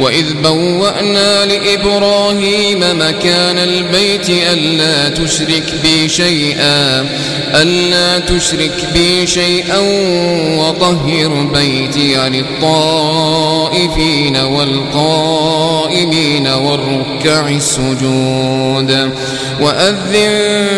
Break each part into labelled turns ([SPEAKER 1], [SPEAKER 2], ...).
[SPEAKER 1] وإذ بوأنا لإبراهيم مكان البيت ألا تشرك بي شيئا ألا تشرك بي شيئا وطهر بيتي للطائفين والقائمين والركع السجود وأذن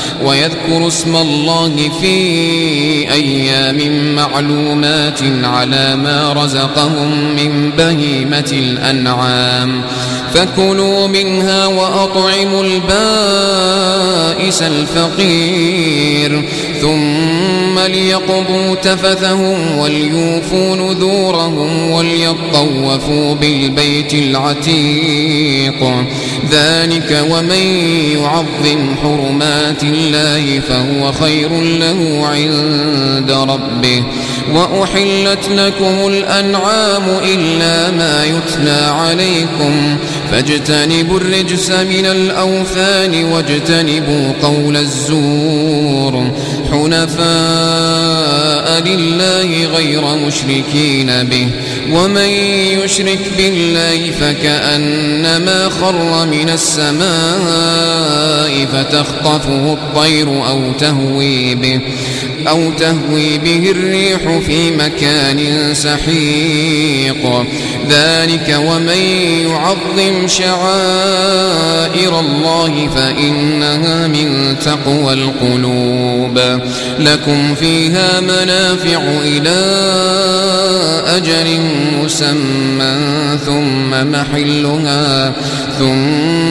[SPEAKER 1] ويذكر اسم الله في أيام معلومات على ما رزقهم من بهيمة الأنعام. فكلوا منها وأطعموا البائس الفقير. ثم ليقضوا تفثهم وليوفوا نذورهم وليطوفوا بالبيت العتيق. ذلك ومن يعظم حرمات الله فهو خير له عند ربه. وأحلت لكم الأنعام إلا ما يتلى عليكم. فاجتنبوا الرجس من الأوثان واجتنبوا قول الزور. حنفاء لله غير مشركين به ومن يشرك بالله فكأنما خر من السماء فتخطفه الطير أو تهوي به. أو تهوي به الريح في مكان سحيق. ذلك ومن يعظم شعائر الله فإنها من تقوى القلوب. لكم فيها منافع إلى أجل مسمى ثم محلها ثم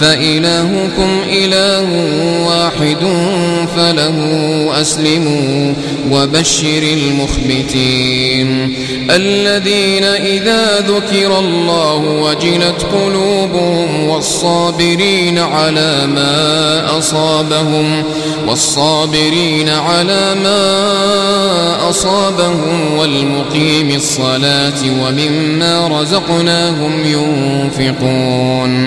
[SPEAKER 1] فإلهكم إله واحد فله أسلموا وبشر المخبتين. الذين إذا ذكر الله وجلت قلوبهم والصابرين على ما أصابهم والصابرين على ما أصابهم والمقيم الصلاة ومما رزقناهم ينفقون.